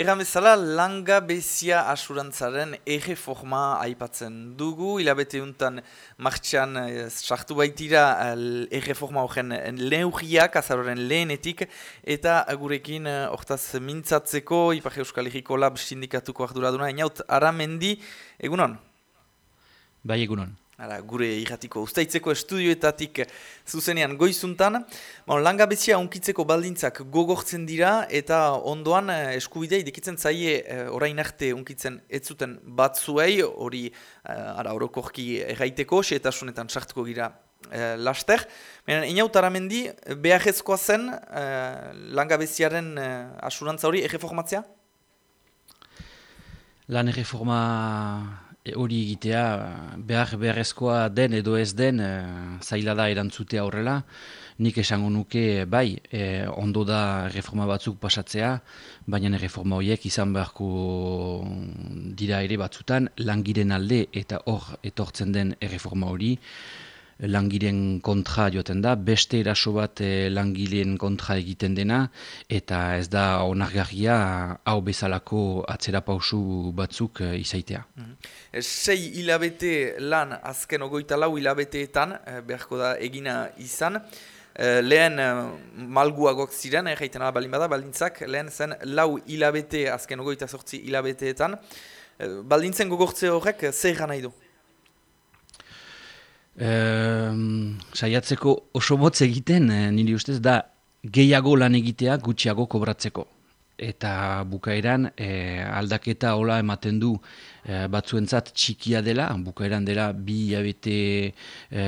Egan bezala, langa bezia asurantzaren ege forma aipatzen dugu, hilabete untan martxan eh, sartu baitira eh, ege forma horren lehurriak, azaroren lehenetik, eta gurekin eh, hortaz mintzatzeko, Ipar Euskal Herriko Lab sindikatuko arduraduna, inaut, aramendi, egunon? Bai, egunon. Ara, gure irratiko ustaitzeko estudioetatik zuzenean goizuntan. Bon, langabezia unkitzeko baldintzak gogortzen dira eta ondoan eh, eskubidea idekitzen zaie eh, orain arte unkitzen ez zuten batzuei, hori eh, ara orokorki erraiteko, xeetasunetan sartuko gira eh, laster. Baina, inaut aramendi, beharrezkoa zen eh, langabeziaren eh, asurantza hori erreformatzea? Lan erreforma E, hori egitea behar beharrezkoa den edo ez den e, zaila da erantzutea horrela. Nik esango nuke bai, e, ondo da reforma batzuk pasatzea, baina reforma horiek izan beharko dira ere batzutan langiren alde eta hor etortzen den erreforma hori langiren kontra joaten da, beste eraso bat e, langileen kontra egiten dena, eta ez da onargarria hau bezalako atzera pausu batzuk e, izaitea. Mm Sei hilabete lan azken ogoita lau hilabeteetan, beharko da egina izan, lehen malguagok ziren, ala balin bada, baldintzak, lehen zen lau hilabete azken ogoita sortzi hilabeteetan, baldintzen gogortze horrek zer gana du? Saiatzeko oso motz egiten, e, niri ustez, da gehiago lan egitea gutxiago kobratzeko. Eta bukaeran e, aldaketa hola ematen du e, batzuentzat txikia dela, bukaeran dela bi hilabete e,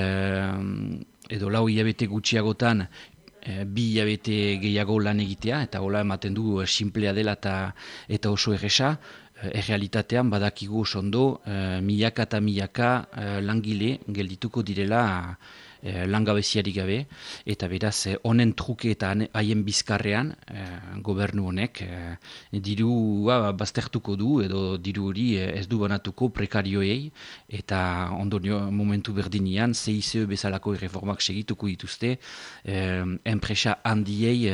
edo lau hilabete gutxiagotan e, bi hilabete gehiago lan egitea, eta hola ematen du simplea dela eta, eta oso erresa, errealitatean badakigu sondo e, milaka eta milaka e, langile geldituko direla e, langabeziari gabe, eta beraz honen truke eta haien bizkarrean gobernu honek e, diru baztertuko du edo diru hori ez du banatuko prekarioei eta ondonio momentu berdinian CICE bezalako reformak segituko dituzte e, enpresa handiei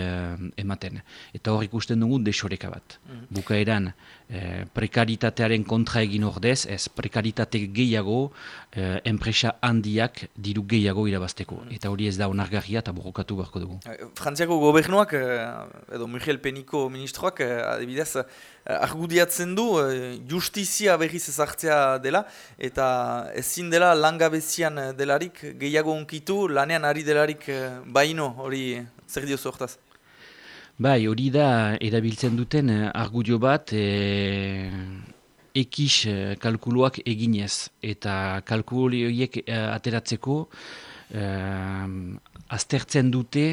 ematen. Eta hor ikusten dugu desoreka bat. Mm. Bukaeran e, prekaritatearen kontra egin ordez, ez prekaritate gehiago e, enpresa handiak diru gehiago irabazteko. Mm. Eta hori ez da onargarria eta borrokatu beharko dugu. Eh, Frantziako gobernuak, edo Miguel Peniko ministroak, adibidez, argudiatzen du justizia berriz ezartzea dela, eta ezin dela langabezian delarik gehiago unkitu, lanean ari delarik baino hori zer diozu hortaz? Bai, hori da erabiltzen duten eh, argudio bat e, ekis eh, kalkuluak eginez. Eta kalkulu horiek ateratzeko e, aztertzen dute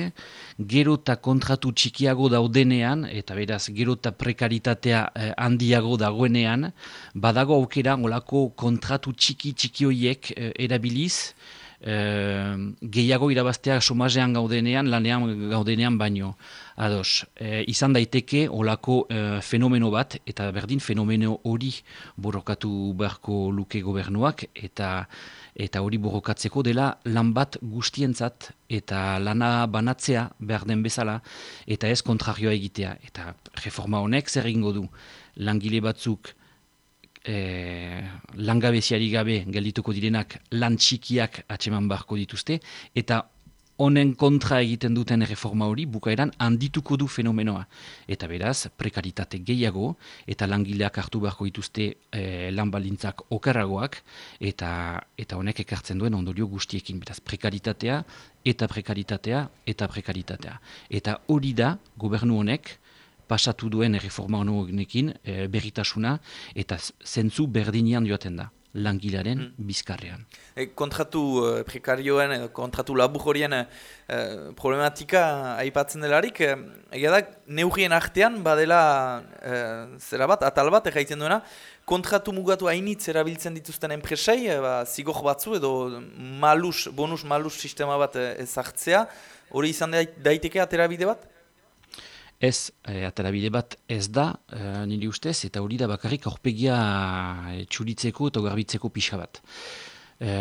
gero eta kontratu txikiago daudenean, eta beraz gero eta prekaritatea handiago dagoenean, badago aukera olako kontratu txiki txiki horiek erabiliz, gehiago irabaztea somazean gaudenean, lanean gaudenean baino. Ados, e, izan daiteke olako e, fenomeno bat, eta berdin fenomeno hori borrokatu beharko luke gobernuak, eta eta hori borrokatzeko dela lan bat guztientzat, eta lana banatzea behar den bezala, eta ez kontrarioa egitea. Eta reforma honek zer egingo du, langile batzuk, e, langabeziari gabe geldituko direnak lan txikiak atseman beharko dituzte, eta honen kontra egiten duten reforma hori bukaeran handituko du fenomenoa. Eta beraz, prekaritate gehiago, eta langileak hartu beharko dituzte e, lan balintzak okerragoak, eta, eta honek ekartzen duen ondorio guztiekin. Beraz, prekaritatea, eta prekaritatea, eta prekaritatea. Eta hori da, gobernu honek, pasatu duen erreforma honekin e, berritasuna eta zentzu berdinian joaten da langilaren mm. bizkarrean. E, kontratu e, prekarioen, e, kontratu labur horien e, problematika aipatzen delarik, e, egia da, neugien artean badela e, zera bat, atal bat, egaitzen duena, kontratu mugatu hainitz erabiltzen dituzten enpresei, e, ba, zigor batzu edo malus, bonus malus sistema bat ezartzea, hori izan daiteke aterabide bat? Ez, e, aterabide bat ez da, e, niri ustez, eta hori da bakarrik aurpegia e, txuritzeko eta garbitzeko pixka bat. E,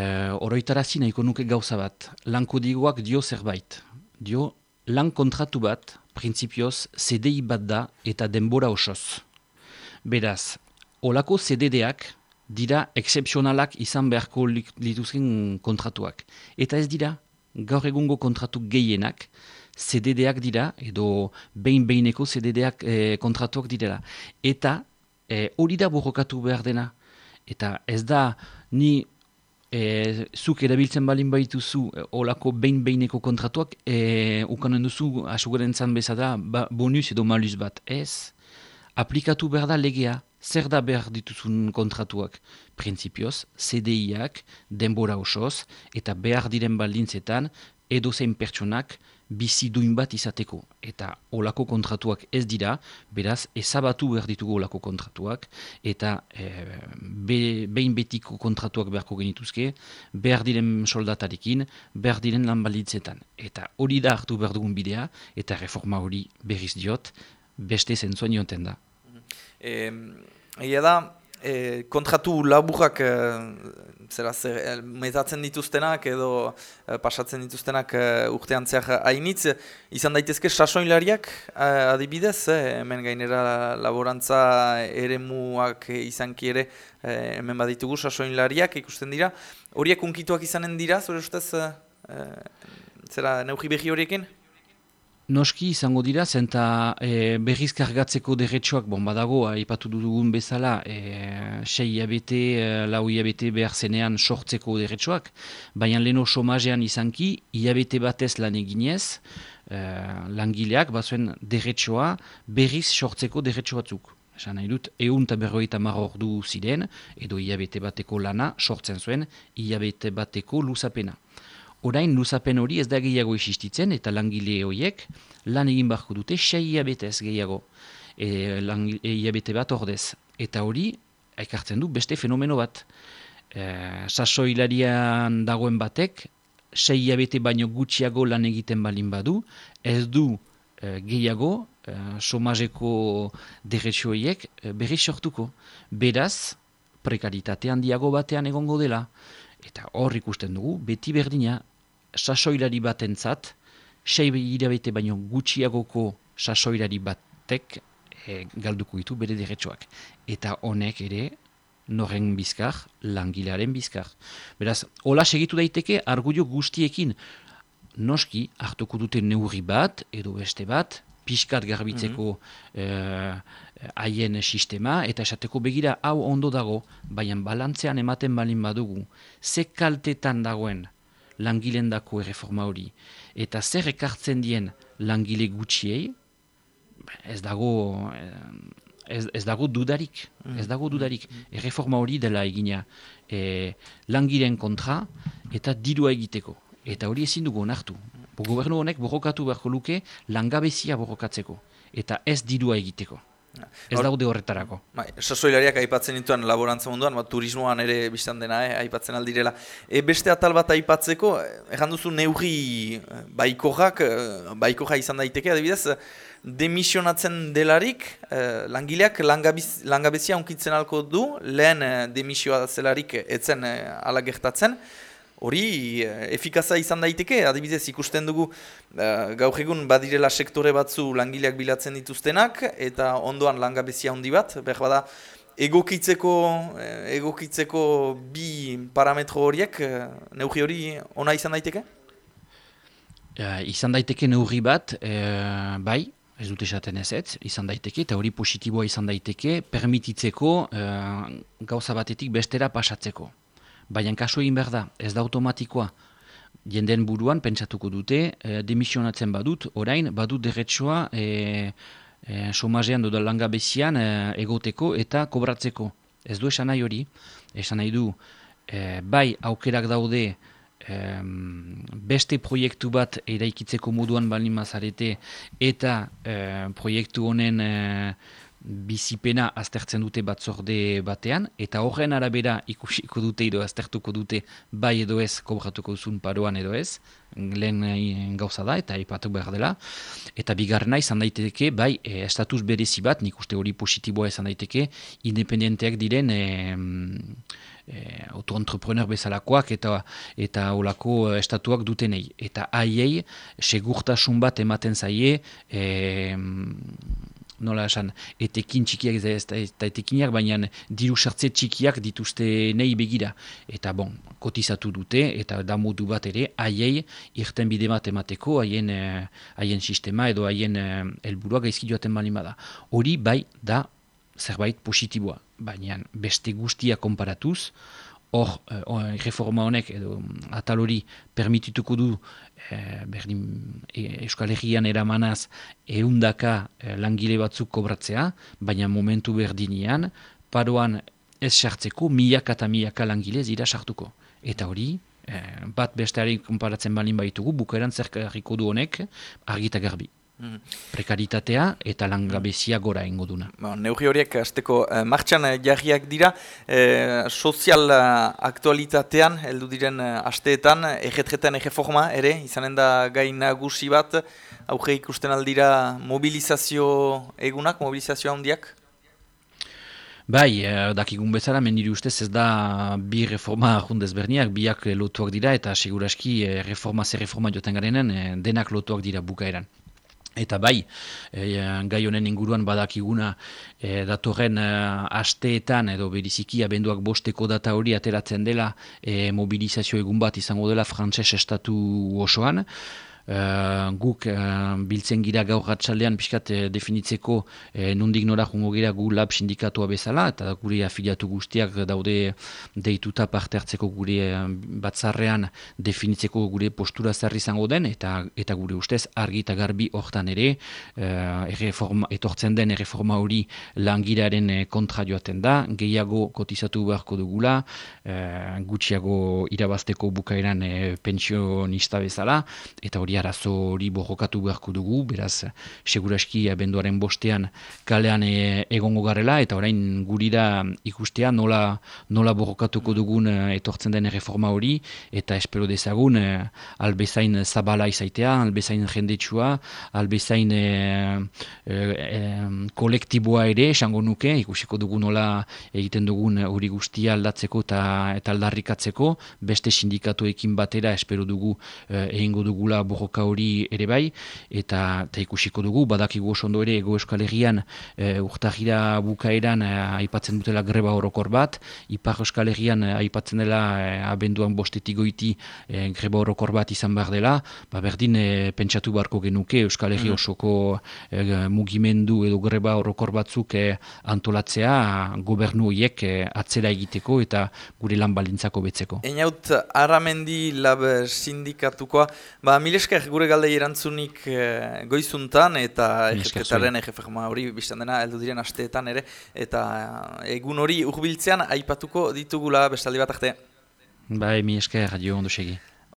oroitarazi nahiko nuke gauza bat, lan kodiguak dio zerbait. Dio, lan kontratu bat, prinsipioz, CDI bat da eta denbora osoz. Beraz, olako CDD-ak dira excepzionalak izan beharko lituzken kontratuak. Eta ez dira, gaur egungo kontratu gehienak, CDD-ak dira, edo behin-behineko CDD-ak e, kontratuak direla. Eta e, hori da borrokatu behar dena. Eta ez da, ni e, zuk erabiltzen balin baituzu olako behin-behineko kontratuak, e, ukanen duzu asugaren zan bezala ba, bonus edo malus bat. Ez, aplikatu behar da legea, zer da behar dituzun kontratuak? Printzipioz, CDI-ak, denbora osoz, eta behar diren baldintzetan, edo zein pertsonak, bizi duin bat izateko. Eta olako kontratuak ez dira, beraz, ezabatu behar ditugu olako kontratuak, eta e, behin betiko kontratuak beharko genituzke, behar diren soldatarekin, behar diren lan balitzetan. Eta hori da hartu behar dugun bidea, eta reforma hori berriz diot, beste zentzuan joten da. Egia da, e, kontratu laburrak e, zera, zer, e, metatzen dituztenak edo e, pasatzen dituztenak e, urtean zehar hainitz, izan daitezke sasoinlariak e, adibidez, e, hemen gainera laborantza ere muak izan kiere e, hemen baditugu sasoinlariak ikusten dira. Horiek unkituak izanen dira, zure ustez, e, zera, neugi behi horiekin? Noski izango dira, zenta e, berriz kargatzeko derretxoak, bon, badago, aipatu dugun bezala, e, sei iabete, e, lau iabete behar zenean sortzeko derretxoak, baina leno somazean izanki, iabete batez lan eginez, e, langileak, bazuen derretxoa, berriz sortzeko derretxo batzuk. Esan nahi dut, egun eta berroita ordu ziren, edo iabete bateko lana sortzen zuen, iabete bateko luzapena orain luzapen hori ez da gehiago existitzen eta langile horiek lan egin barko dute sei ez gehiago e, e, bat ordez. Eta hori, aikartzen du, beste fenomeno bat. E, sasoilarian dagoen batek, sei abete baino gutxiago lan egiten balin badu, ez du e, gehiago, e, somazeko derretxoiek e, berri sortuko. Beraz, prekaritatean handiago batean egongo dela. Eta hor ikusten dugu, beti berdina, sasoilari batentzat, sei hilabete baino gutxiagoko sasoilari batek e, galduko ditu bere derretxoak. Eta honek ere, noren bizkar, langilearen bizkar. Beraz, hola segitu daiteke, argudio guztiekin, noski, hartuko dute neurri bat, edo beste bat, pixkat garbitzeko mm haien sistema, eta esateko begira hau ondo dago, baina balantzean ematen balin badugu, ze kaltetan dagoen langileen dako erreforma hori. Eta zer ekartzen dien langile gutxiei, ez dago, ez, ez dago dudarik. Mm. Ez dago dudarik. Erreforma hori dela egina e, langileen kontra eta dirua egiteko. Eta hori ezin dugu onartu. Gobernu honek borrokatu beharko luke langabezia borrokatzeko. Eta ez dirua egiteko. Ez daude horretarako. Bai, sasoilariak aipatzen dituen laborantza munduan, bat turismoan ere biztan dena, eh, aipatzen aldirela. E, beste atal bat aipatzeko, erran duzu neugi eh, baikojak, eh, baikoja izan daiteke, adibidez, demisionatzen delarik, eh, langileak langabiz, langabezia unkitzen alko du, lehen demisioa zelarik etzen ala gertatzen, hori eh, efikaza izan daiteke, adibidez ikusten dugu uh, gaur egun badirela sektore batzu langileak bilatzen dituztenak, eta ondoan langabezia handi bat, behar bada egokitzeko, eh, egokitzeko bi parametro horiek, uh, hori ona izan daiteke? Uh, izan daiteke neurri bat, bai, ez dute esaten ez ez, izan daiteke, eta hori positiboa izan daiteke, permititzeko uh, gauza batetik bestera pasatzeko. Baina kasu egin behar da, ez da automatikoa. Jenden buruan pentsatuko dute, e, demisionatzen badut, orain badut derretsoa e, e, somazean doda langabezian e, egoteko eta kobratzeko. Ez du esan nahi hori, esan nahi du, e, bai aukerak daude e, beste proiektu bat eraikitzeko moduan balin mazarete eta e, proiektu honen e, bizipena aztertzen dute batzorde batean, eta horren arabera ikusiko dute edo aztertuko dute bai edo ez kobratuko duzun paroan edo ez, lehen eh, gauza da eta ipatu behar dela, eta bigarrena izan daiteke, bai, e, estatus berezi bat, nik uste hori positiboa izan daiteke, independenteak diren e, e, autoentrepreneur bezalakoak eta eta olako estatuak dutenei. Eta haiei, segurtasun bat ematen zaie, e, nola esan, etekin txikiak ez da etekinak, baina diru sartze txikiak dituzte nahi begira. Eta bon, kotizatu dute, eta da modu bat ere, haiei irten bide bat emateko, haien, eh, haien sistema edo haien eh, helburuak gaizki joaten bali da. Hori bai da zerbait positiboa, baina beste guztia konparatuz, hor, eh, reforma honek edo atal hori permitituko du e, berdin, Euskal Herrian eramanaz eundaka e, langile batzuk kobratzea, baina momentu berdinean, paroan ez sartzeko milaka eta milaka langile zira sartuko. Eta hori, e, bat besteari konparatzen balin baitugu, bukaeran zerkarriko du honek argita garbi. Mm. Prekaritatea eta langabezia gora ingo duna. Ba, Neugi horiek azteko eh, martxan eh, jarriak dira, eh, sozial eh, aktualitatean, heldu diren eh, asteetan, egetretan egeforma ere, izanen da gain nagusi bat, auge ikusten aldira mobilizazio egunak, mobilizazio handiak? Bai, eh, dakigun bezala, mendiru ustez ez da bi reforma jundez berniak, biak lotuak dira, eta seguraski eh, reforma ze reforma joten garenen, eh, denak lotuak dira bukaeran. Eta bai, e, gai honen inguruan badakiguna e, datorren e, asteetan edo beriziki abenduak bosteko data hori ateratzen dela e, mobilizazio egun bat izango dela frantses estatu osoan. Uh, guk uh, biltzen gira gaur ratxaldean pixkat uh, definitzeko uh, nondik nora jungo gira gu lab sindikatua bezala eta gure afiliatu guztiak daude deituta parte hartzeko gure batzarrean definitzeko gure postura zerri izango den eta eta gure ustez argi eta garbi hortan ere erreforma, etortzen den erreforma hori langiraren kontra joaten da. Gehiago kotizatu beharko dugula gutxiago irabazteko bukaeran pensionista bezala eta hori arazo hori borrokatu beharko dugu, beraz, seguraski abenduaren bostean kalean e, egongo garela, eta orain gurira ikustea nola, nola borrokatuko dugun e, etortzen den reforma hori, eta espero dezagun e, albezain zabala izaitea, albezain jendetsua, albezain e, e, kolektiboa ere, esango nuke, ikusiko dugu nola egiten dugun hori guztia aldatzeko eta, eta aldarrikatzeko, beste sindikatuekin batera espero dugu e, egingo dugula borrokatu borroka hori ere bai, eta, eta ikusiko dugu, badakigu oso ondo ere ego eskal herrian e, urtagira bukaeran e, aipatzen dutela greba horokor bat, ipar eskal herrian e, aipatzen dela e, abenduan bostetik goiti e, greba horokor bat izan behar dela, ba berdin e, pentsatu beharko genuke euskal herri mm. osoko e, mugimendu edo greba horokor batzuk e, antolatzea gobernu horiek e, atzera egiteko eta gure lan balintzako betzeko. Einaut, aramendi lab sindikatukoa, ba, mileska esker gure galdei erantzunik e, goizuntan eta egeketaren egefegma hori biztan dena heldu diren asteetan ere eta eh, egun hori urbiltzean aipatuko ditugula bestaldi bat arte. Bai, mi esker, radio ondo segi.